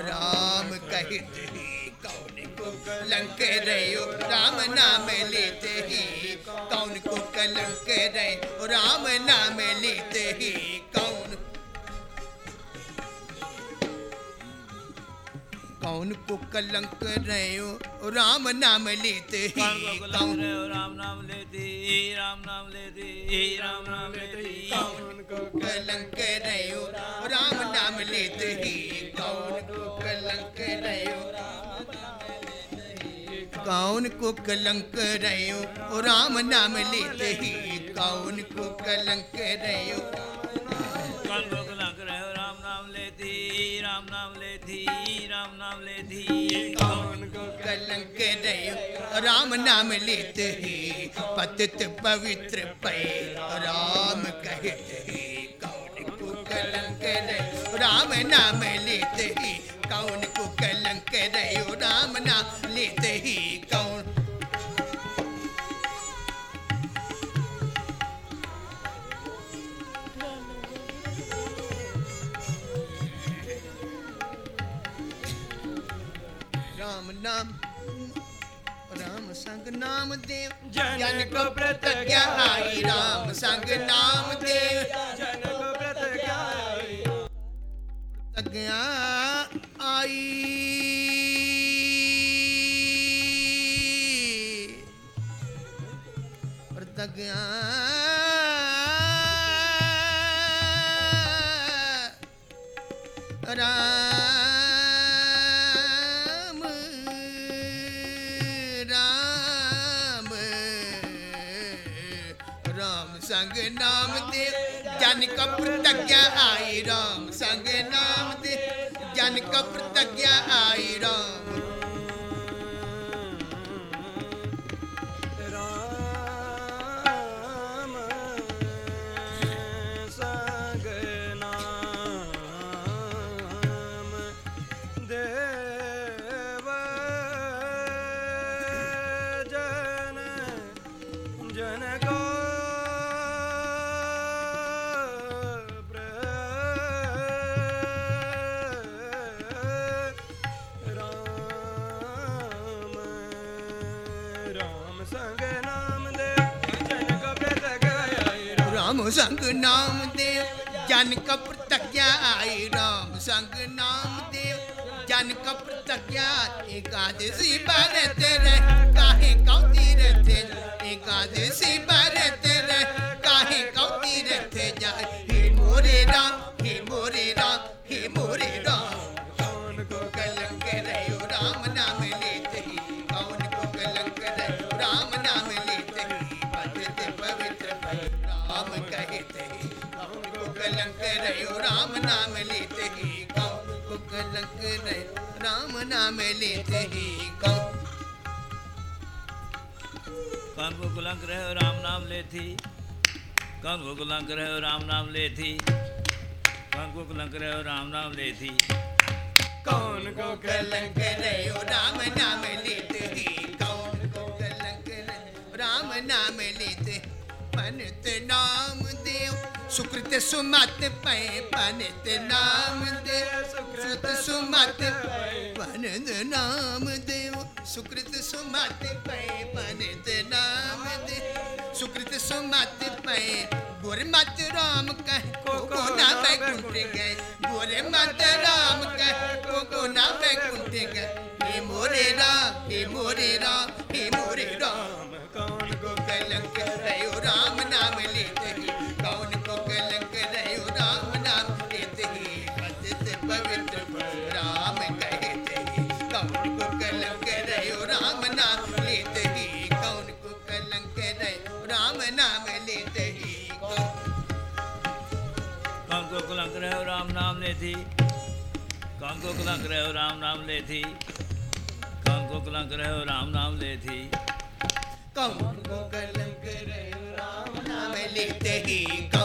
राम कहते ही कौन को कलंक रहो राम नाम लेते ही कौन को कलंक रहे राम नाम लेते ही कौन कौन को कलंक रहे राम नाम लेते ही कौन को कलंक कौन रहे हो राम नाम लेते ही राम नाम लेते ही राम नाम लेते ही कौन को कलंक कौन को कलंक रहो राम नाम लेते ही कौन को कलंक रहो कौन को कलंक रहे हो राम नाम लेते राम नाम लेते ही राम नाम लेते। कौन को कलंक रहो राम नाम लेते ही पतित पवित्र पे। राम कहते ही कौन को कलंक रहो राम नाम लेते ही कौन को कलंक रहो राम नाम लेते ही कौन? राम नाम राम संग नाम देव जन को प्रत्यज्ञा आई। राम संग नाम देव जन को प्रत्यज्ञा आई। ਪਾਈ ਪ੍ਰਤਗਿਆ ਰਾ ਸੰਗ ਨਾਮ ਦੇ ਜਨ ਕਪਰ ਤੱਕਿਆ ਆਈ ਰਾਮ, ਸੰਗ ਨਾਮ ਦੇ ਜਨ ਕਪਰ ਤੱਕਿਆ ਆਈ ਰਾਮ। ਜਨ ਕੋ राम संग नाम देव जन का प्रत्यज्ञा आई राम संग नाम देव जन का प्रत्यज्ञा एकादशी बरत रह, काहे कौती रहते एकादशी बरत रह, काहे कौती रहते जाए हे मोरे राम, हे मोरे राम, हे मोरे राम। कौन को कलंक रहो राम नाम लेते ही। कौन को कलंक रहो राम नाम कलंक रहो राम नाम लेते ही कौन को कलंक रहो राम नाम लेते ही कौन कौन को कलंक रहे हो राम नाम लेती कौन को कलंक रहे हो राम नाम लेती कौन को कलंक रहे हो राम नाम लेती कौन को कलंक रहो राम नाम लेते ही कौन को कलंक रहो राम नाम लेते पनित नाम देव सुकृत सुमत पै पनित नाम देव। सुकृत सुमत पनित नाम देव। सुकृत सुमत पै पनित नाम देव। सुकृत सुमत पै गुर मत राम कह को को ना बैकुंठ गए। गुर मत राम कह को को ना बैकुंठ गए। हे मोरे राम, हे मोरे राम, हे मोरे राम। कौन को कलंक रहो राम नाम लेते को कलंक रहे, राम नाम लेती कौन को कलंक रहे, राम नाम लेती कौन को कलंक रहे, राम नाम लेती कौन को कलंक रहो, राम नाम लेते ही